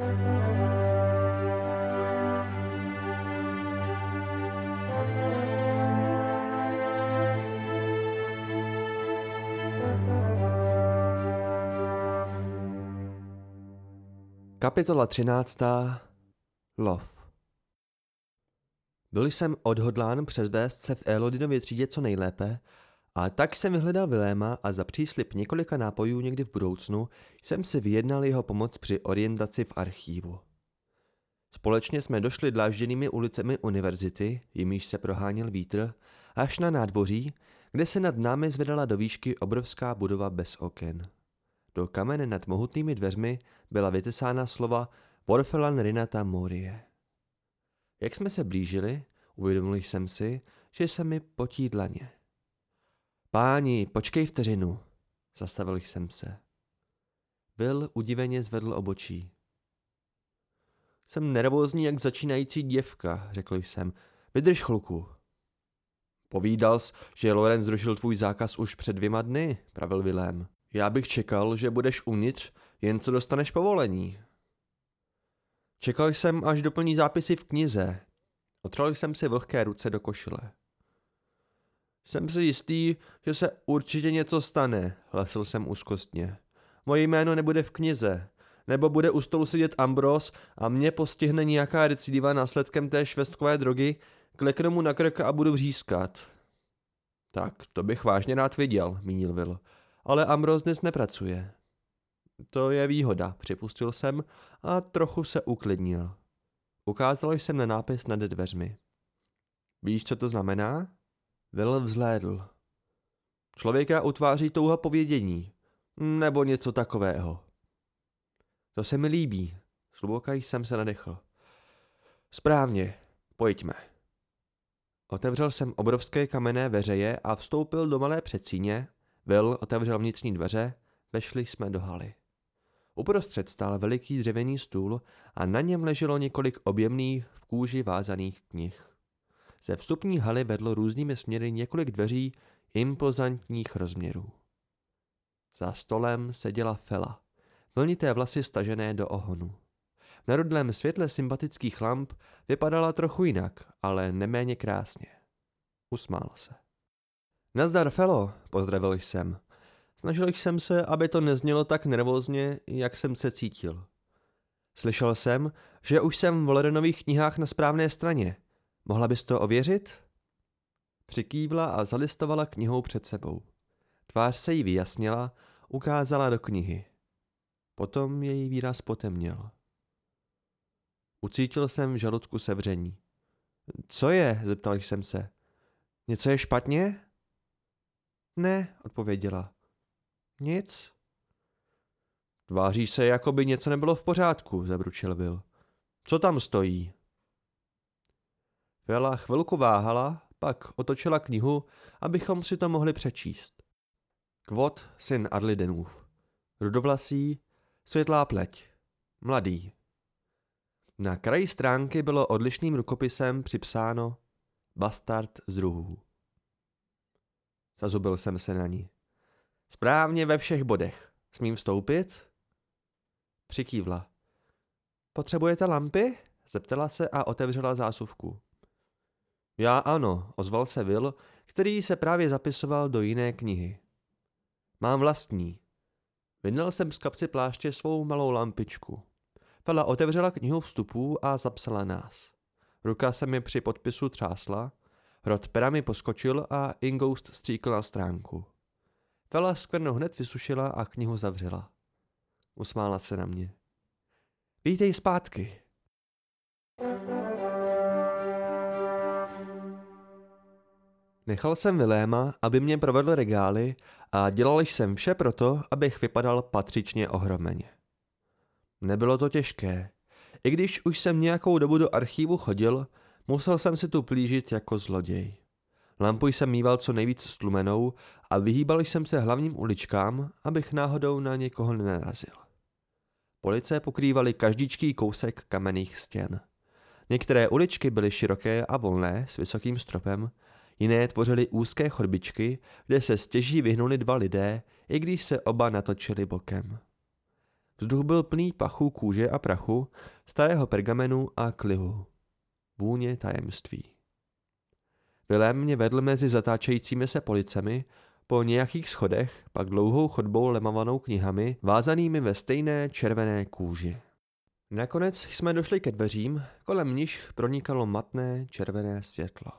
Kapitola 13. Lov Byl jsem odhodlán přezvést se v Elodinově třídě co nejlépe a tak jsem vyhledal Viléma a za příslip několika nápojů někdy v budoucnu jsem si vyjednal jeho pomoc při orientaci v archívu. Společně jsme došli dlážděnými ulicemi univerzity, jimíž se proháněl vítr, až na nádvoří, kde se nad námi zvedala do výšky obrovská budova bez oken. Do kamene nad mohutnými dveřmi byla vytesána slova Vorfelan Rinata Morie. Jak jsme se blížili, uvědomil jsem si, že se mi potí dlaně. Páni, počkej vteřinu, zastavil jsem se. Byl udiveně zvedl obočí. Jsem nervózní jak začínající děvka, řekl jsem. Vydrž chluku. Povídal jsi, že Lorenz zrušil tvůj zákaz už před dvěma dny, pravil Vilém. Já bych čekal, že budeš uvnitř, jen co dostaneš povolení. Čekal jsem, až doplní zápisy v knize. Otřel jsem si vlhké ruce do košile. Jsem si jistý, že se určitě něco stane, hlasil jsem úzkostně. Moje jméno nebude v knize, nebo bude u stolu sedět Ambros a mě postihne nějaká recidiva následkem té švestkové drogy, kleknu mu na krk a budu vřískat. Tak, to bych vážně rád viděl, mínil Will ale Ambrose dnes nepracuje. To je výhoda, připustil jsem a trochu se uklidnil. Ukázal jsem na nápis nad dveřmi. Víš, co to znamená? Will vzhlédl. Člověka utváří touha povědění. Nebo něco takového. To se mi líbí. Sluboka jsem se nadechl. Správně, pojďme. Otevřel jsem obrovské kamenné veřeje a vstoupil do malé předsíně, Will otevřel vnitřní dveře, vešli jsme do haly. Uprostřed stál veliký dřevěný stůl a na něm leželo několik objemných v kůži vázaných knih. Ze vstupní haly vedlo různými směry několik dveří impozantních rozměrů. Za stolem seděla Fela, vlnité vlasy stažené do ohonu. V narudlém světle sympatických lamp vypadala trochu jinak, ale neméně krásně. Usmál se. Nazdar, Felo, pozdravil jsem. Snažil jsem se, aby to neznělo tak nervózně, jak jsem se cítil. Slyšel jsem, že už jsem v Lorenových knihách na správné straně. Mohla bys to ověřit? Přikývla a zalistovala knihou před sebou. Tvář se jí vyjasnila, ukázala do knihy. Potom její výraz potemněl. Ucítil jsem v žaludku sevření. Co je? zeptal jsem se. Něco je špatně? Ne, odpověděla. Nic. Tváří se, jako by něco nebylo v pořádku, zabručil Will. Co tam stojí? Vela chvilku váhala, pak otočila knihu, abychom si to mohli přečíst. Kvot, syn Adlidenův. Rudovlasý, světlá pleť. Mladý. Na kraji stránky bylo odlišným rukopisem připsáno Bastard z druhů. Zazubil jsem se na ní. Správně ve všech bodech. Smím vstoupit? Přikývla. Potřebujete lampy? Zeptala se a otevřela zásuvku. Já ano, ozval se Will, který se právě zapisoval do jiné knihy. Mám vlastní. Vyndal jsem z kapsy pláště svou malou lampičku. Fela otevřela knihu vstupů a zapsala nás. Ruka se mi při podpisu třásla Rod pera mi poskočil a Ingoust stříkl na stránku. Fela skvrnu hned vysušila a knihu zavřela. Usmála se na mě. Vítej zpátky. Nechal jsem Viléma, aby mě provedl regály a dělal jsem vše proto, abych vypadal patřičně ohromeně. Nebylo to těžké. I když už jsem nějakou dobu do archívu chodil, Musel jsem si tu plížit jako zloděj. Lampu jsem mýval co nejvíc stlumenou a vyhýbal jsem se hlavním uličkám, abych náhodou na někoho nenarazil. Police pokrývaly každičký kousek kamenných stěn. Některé uličky byly široké a volné s vysokým stropem, jiné tvořily úzké chodbičky, kde se stěží vyhnuli dva lidé, i když se oba natočili bokem. Vzduch byl plný pachu, kůže a prachu, starého pergamenu a klihu. Vůně tajemství. Vilém mě vedl mezi zatáčejícími se policemi, po nějakých schodech, pak dlouhou chodbou lemavanou knihami, vázanými ve stejné červené kůži. Nakonec jsme došli ke dveřím, kolem níž pronikalo matné červené světlo.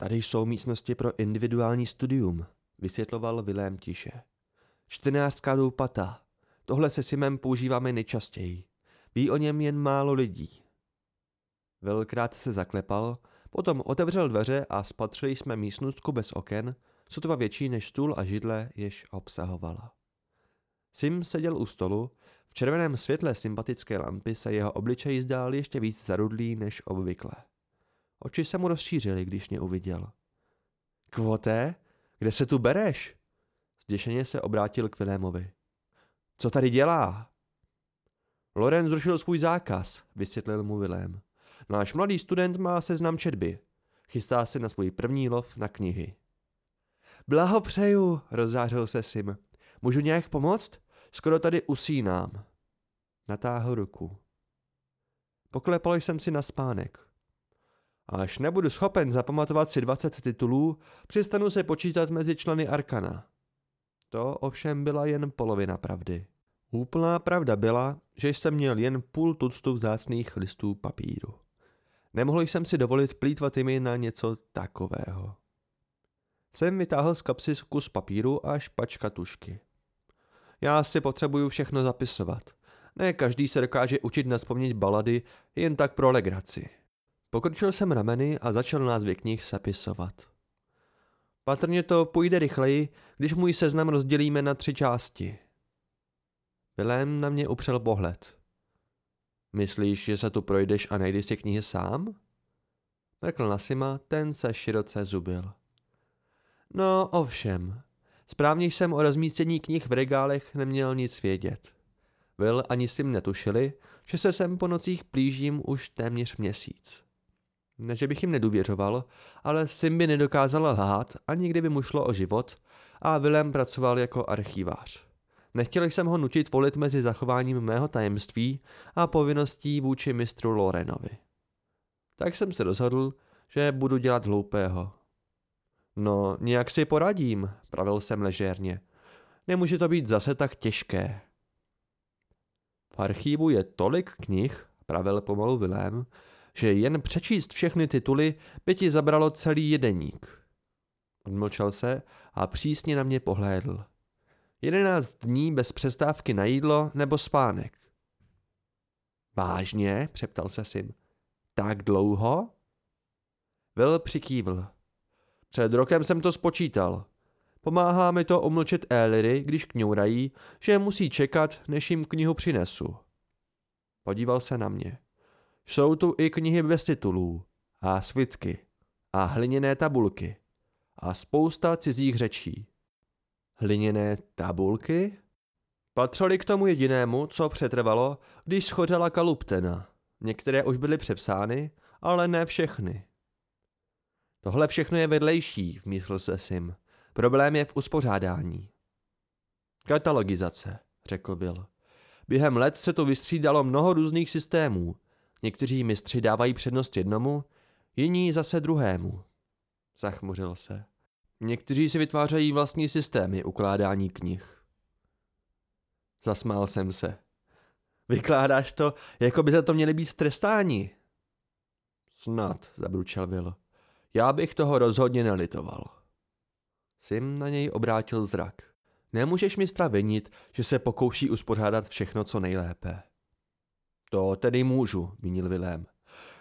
Tady jsou místnosti pro individuální studium, vysvětloval Vilém tiše. Čtrnáctká doupata. Tohle se Simem používáme nejčastěji. Ví o něm jen málo lidí. Velkrát se zaklepal, potom otevřel dveře a spatřili jsme místnostku bez oken, sotva větší než stůl a židle, jež obsahovala. Sim seděl u stolu, v červeném světle sympatické lampy se jeho obličej zdál ještě víc zarudlý než obvykle. Oči se mu rozšířily, když mě uviděl. Kvote, kde se tu bereš? Zděšeně se obrátil k Vilémovi. Co tady dělá? Loren zrušil svůj zákaz, vysvětlil mu Vilém. Náš mladý student má seznam četby. Chystá se na svůj první lov na knihy. Blahopřeju, rozzářil se Sim. Můžu nějak pomoct? Skoro tady usínám. Natáhl ruku. Poklepal jsem si na spánek. Až nebudu schopen zapamatovat si 20 titulů, přestanu se počítat mezi členy Arkana. To ovšem byla jen polovina pravdy. Úplná pravda byla, že jsem měl jen půl tuctu vzácných listů papíru. Nemohl jsem si dovolit plítvat jimi na něco takového. Jsem vytáhl z kapsy kus papíru a špačka tušky. Já si potřebuju všechno zapisovat. Ne každý se dokáže učit naspomnět balady jen tak pro legraci. Pokročil jsem rameny a začal názvy knih sepisovat. Patrně to půjde rychleji, když můj seznam rozdělíme na tři části. Vilém na mě upřel pohled. Myslíš, že se tu projdeš a najdeš si knihy sám? Mrkl na Sima, ten se široce zubil. No, ovšem. Správně jsem o rozmístění knih v regálech neměl nic vědět. Will ani Sim netušili, že se sem po nocích plížím už téměř měsíc. Že bych jim nedůvěřoval, ale Sim by nedokázal lhát a nikdy by mu šlo o život a Willem pracoval jako archivář. Nechtěl jsem ho nutit volit mezi zachováním mého tajemství a povinností vůči mistru Lorenovi. Tak jsem se rozhodl, že budu dělat hloupého. No, nějak si poradím, pravil jsem ležérně. Nemůže to být zase tak těžké. V archívu je tolik knih, pravil pomalu Vilém, že jen přečíst všechny tituly by ti zabralo celý jedeník. Odmlčel se a přísně na mě pohlédl. Jedenáct dní bez přestávky na jídlo nebo spánek. Vážně? přeptal se Sim. Tak dlouho? Will přikývl. Před rokem jsem to spočítal. Pomáhá mi to omlčet Éliry, když kňourají, že musí čekat, než jim knihu přinesu. Podíval se na mě. Jsou tu i knihy bez titulů, a svitky, a hliněné tabulky, a spousta cizích řečí. Hliněné tabulky? Patřili k tomu jedinému, co přetrvalo, když schořela kaluptena. Některé už byly přepsány, ale ne všechny. Tohle všechno je vedlejší, vmísl se Sim. Problém je v uspořádání. Katalogizace, řekl Bill. Během let se tu vystřídalo mnoho různých systémů. Někteří mistři dávají přednost jednomu, jiní zase druhému. Zachmuřil se. Někteří si vytvářejí vlastní systémy ukládání knih. Zasmál jsem se. Vykládáš to, jako by za to měli být trestáni. Snad, zabručel Will. Já bych toho rozhodně nelitoval. Sim na něj obrátil zrak. Nemůžeš mistra vinit, že se pokouší uspořádat všechno co nejlépe. To tedy můžu, mínil Vilém.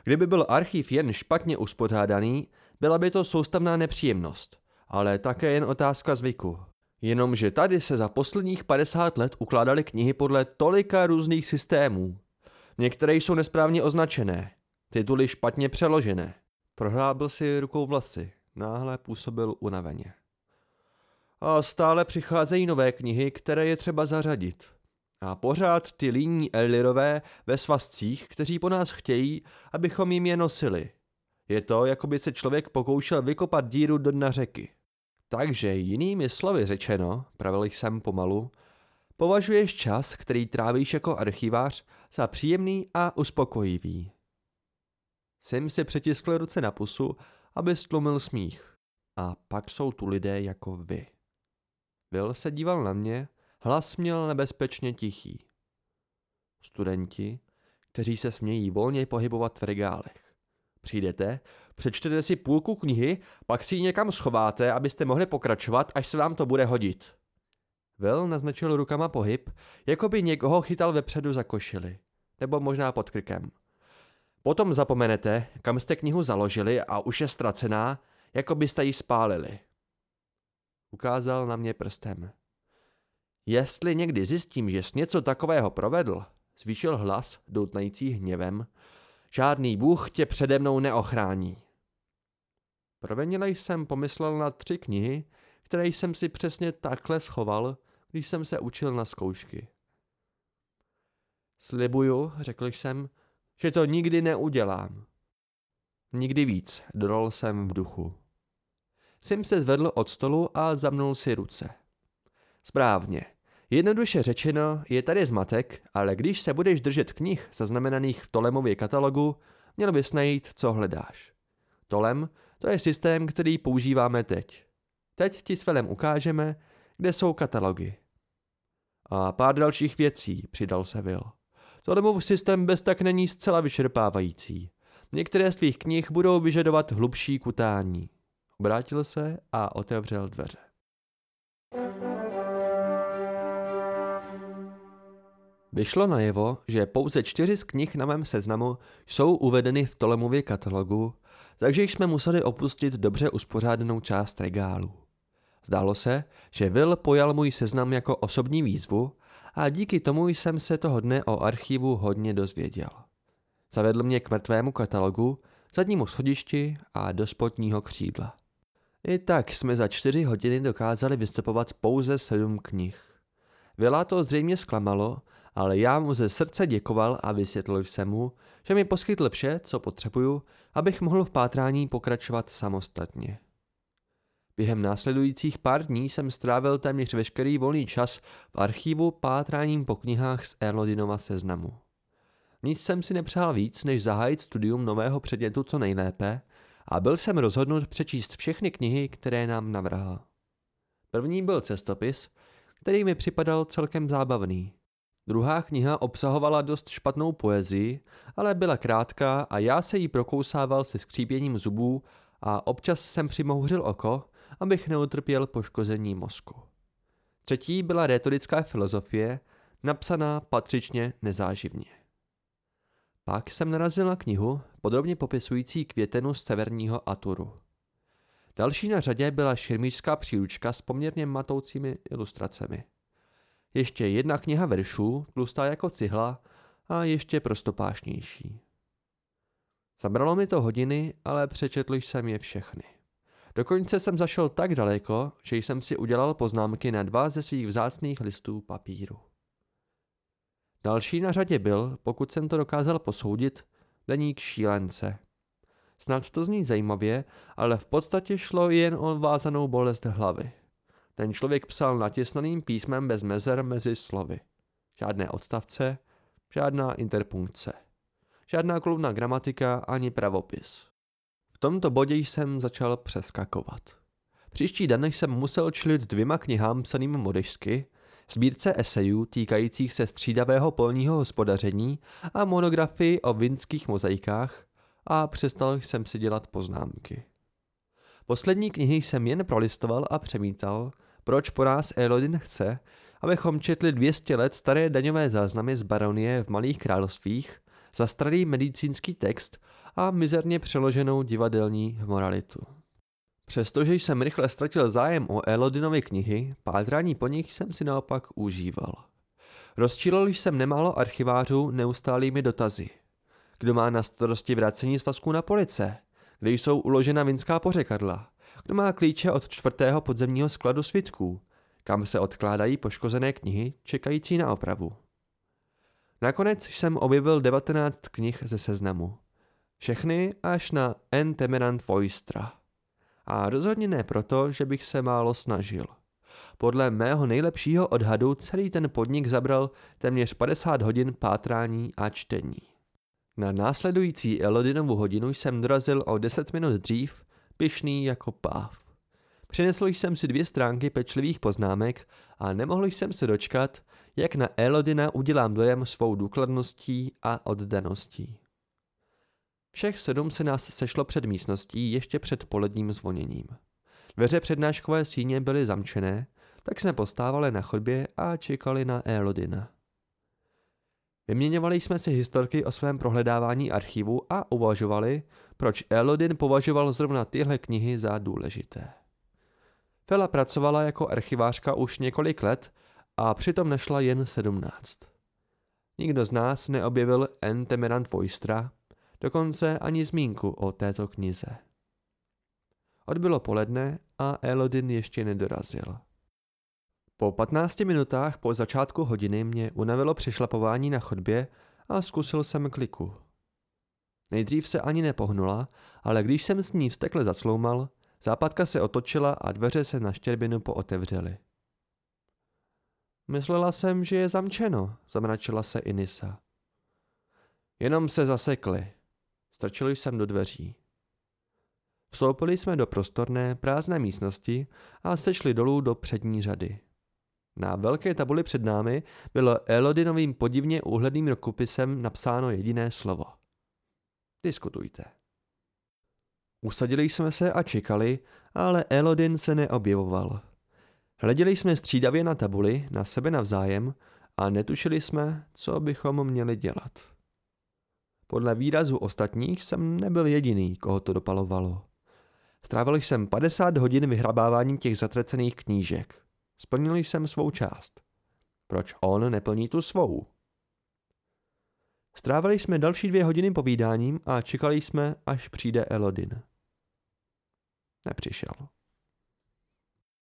Kdyby byl archiv jen špatně uspořádaný, byla by to soustavná nepříjemnost, ale také jen otázka zvyku. Jenomže tady se za posledních 50 let ukládaly knihy podle tolika různých systémů. Některé jsou nesprávně označené, tituly špatně přeložené. Prohrábil si rukou vlasy, náhle působil unaveně. A stále přicházejí nové knihy, které je třeba zařadit. A pořád ty líní Elirové ve svazcích, kteří po nás chtějí, abychom jim je nosili. Je to, jako by se člověk pokoušel vykopat díru do dna řeky. Takže jinými slovy řečeno, pravil jsem pomalu, Považuješ čas, který trávíš jako archivář, za příjemný a uspokojivý. Sim si přetiskl ruce na pusu, aby stlumil smích. A pak jsou tu lidé jako vy. Will se díval na mě, hlas měl nebezpečně tichý. Studenti, kteří se smějí volně pohybovat v regálech. Přijdete, přečtete si půlku knihy, pak si ji někam schováte, abyste mohli pokračovat, až se vám to bude hodit. Will naznačil rukama pohyb, jako by někoho chytal vepředu za košili. Nebo možná pod krkem. Potom zapomenete, kam jste knihu založili a už je ztracená, jako byste ji spálili. Ukázal na mě prstem. Jestli někdy zjistím, že jsi něco takového provedl, zvýšil hlas, doutnající hněvem, žádný bůh tě přede mnou neochrání. Provenile jsem pomyslel na tři knihy, které jsem si přesně takhle schoval, když jsem se učil na zkoušky. Slibuju, řekl jsem, že to nikdy neudělám. Nikdy víc, dodal jsem v duchu. Sim se zvedl od stolu a zamnul si ruce. Správně. Jednoduše řečeno, je tady zmatek, ale když se budeš držet knih zaznamenaných v Tolemově katalogu, měl bys najít, co hledáš. Tolem, to je systém, který používáme teď. Teď ti s Velem ukážeme, kde jsou katalogy. A pár dalších věcí, přidal se Will. Tolemův systém bez tak není zcela vyčerpávající. Některé z tvých knih budou vyžadovat hlubší kutání. Obrátil se a otevřel dveře. Vyšlo najevo, že pouze čtyři z knih na mém seznamu jsou uvedeny v Tolemově katalogu, takže jsme museli opustit dobře uspořádanou část regálu. Zdálo se, že Will pojal můj seznam jako osobní výzvu a díky tomu jsem se toho dne o archivu hodně dozvěděl. Zavedl mě k mrtvému katalogu, zadnímu schodišti a do spodního křídla. I tak jsme za čtyři hodiny dokázali vystupovat pouze sedm knih. Vila to zřejmě zklamalo, ale já mu ze srdce děkoval a vysvětlil jsem mu, že mi poskytl vše, co potřebuju, abych mohl v pátrání pokračovat samostatně. Během následujících pár dní jsem strávil téměř veškerý volný čas v archivu pátráním po knihách z Erlodinova seznamu. Nic jsem si nepřál víc, než zahájit studium nového předmětu co nejlépe a byl jsem rozhodnut přečíst všechny knihy, které nám navrhl. První byl cestopis, který mi připadal celkem zábavný. Druhá kniha obsahovala dost špatnou poezii, ale byla krátká a já se jí prokousával se skřípěním zubů a občas jsem přimouřil oko, abych neutrpěl poškození mozku. Třetí byla retorická filozofie, napsaná patřičně nezáživně. Pak jsem narazil na knihu, podrobně popisující květenu z severního Aturu. Další na řadě byla širmířská příručka s poměrně matoucími ilustracemi. Ještě jedna kniha veršů, tlustá jako cihla a ještě prostopášnější. Zabralo mi to hodiny, ale přečetl jsem je všechny. Dokonce jsem zašel tak daleko, že jsem si udělal poznámky na dva ze svých vzácných listů papíru. Další na řadě byl, pokud jsem to dokázal posoudit, deník šílence. Snad to zní zajímavě, ale v podstatě šlo jen o vázanou bolest hlavy. Ten člověk psal natěsnaným písmem bez mezer mezi slovy. Žádné odstavce, žádná interpunkce. Žádná klubná gramatika ani pravopis. V tomto bodě jsem začal přeskakovat. Příští den jsem musel čelit dvěma knihám psaným modežsky, sbírce esejů týkajících se střídavého polního hospodaření a monografii o vinských mozaikách a přestal jsem si dělat poznámky. Poslední knihy jsem jen prolistoval a přemítal, proč po nás Elodin chce, abychom četli 200 let staré daňové záznamy z baronie v Malých královstvích, zastarý medicínský text a mizerně přeloženou divadelní moralitu. Přestože jsem rychle ztratil zájem o Elodinovy knihy, pátrání po nich jsem si naopak užíval. Rozčílil jsem nemálo archivářů neustálými dotazy. Kdo má na starosti vracení svazků na police? Kde jsou uložena vinská pořekadla? Kdo má klíče od čtvrtého podzemního skladu svitků? Kam se odkládají poškozené knihy, čekající na opravu? Nakonec jsem objevil 19 knih ze seznamu. Všechny až na N. Temerant Voistra. A rozhodně ne proto, že bych se málo snažil. Podle mého nejlepšího odhadu celý ten podnik zabral téměř 50 hodin pátrání a čtení. Na následující Elodinovu hodinu jsem dorazil o 10 minut dřív, pyšný jako páv. Přinesl jsem si dvě stránky pečlivých poznámek a nemohl jsem se dočkat, jak na Elodina udělám dojem svou důkladností a oddaností. Všech sedm se nás sešlo před místností ještě před poledním zvoněním. Dveře přednáškové síně byly zamčené, tak jsme postávali na chodbě a čekali na Elodina. Vyměňovali jsme si historky o svém prohledávání archivu a uvažovali, proč Elodin považoval zrovna tyhle knihy za důležité. Fela pracovala jako archivářka už několik let a přitom nešla jen sedmnáct. Nikdo z nás neobjevil Entemerant Voistra, dokonce ani zmínku o této knize. Odbylo poledne a Elodin ještě nedorazil. Po 15 minutách po začátku hodiny mě unavilo přešlapování na chodbě a zkusil jsem kliku. Nejdřív se ani nepohnula, ale když jsem s ní vstekle zasloumal, západka se otočila a dveře se na štěrbinu pootevřely. Myslela jsem, že je zamčeno, zamračila se Inisa. Jenom se zasekli. Strčil jsem do dveří. Vstoupili jsme do prostorné, prázdné místnosti a sešli dolů do přední řady. Na velké tabuli před námi bylo Elodinovým podivně úhledným rukopisem napsáno jediné slovo. Diskutujte. Usadili jsme se a čekali, ale Elodin se neobjevoval. Hleděli jsme střídavě na tabuli, na sebe navzájem a netušili jsme, co bychom měli dělat. Podle výrazu ostatních jsem nebyl jediný, koho to dopalovalo. Strávil jsem 50 hodin vyhrabáváním těch zatracených knížek. Splnil jsem svou část. Proč on neplní tu svou? Strávili jsme další dvě hodiny povídáním a čekali jsme, až přijde Elodin. Nepřišel.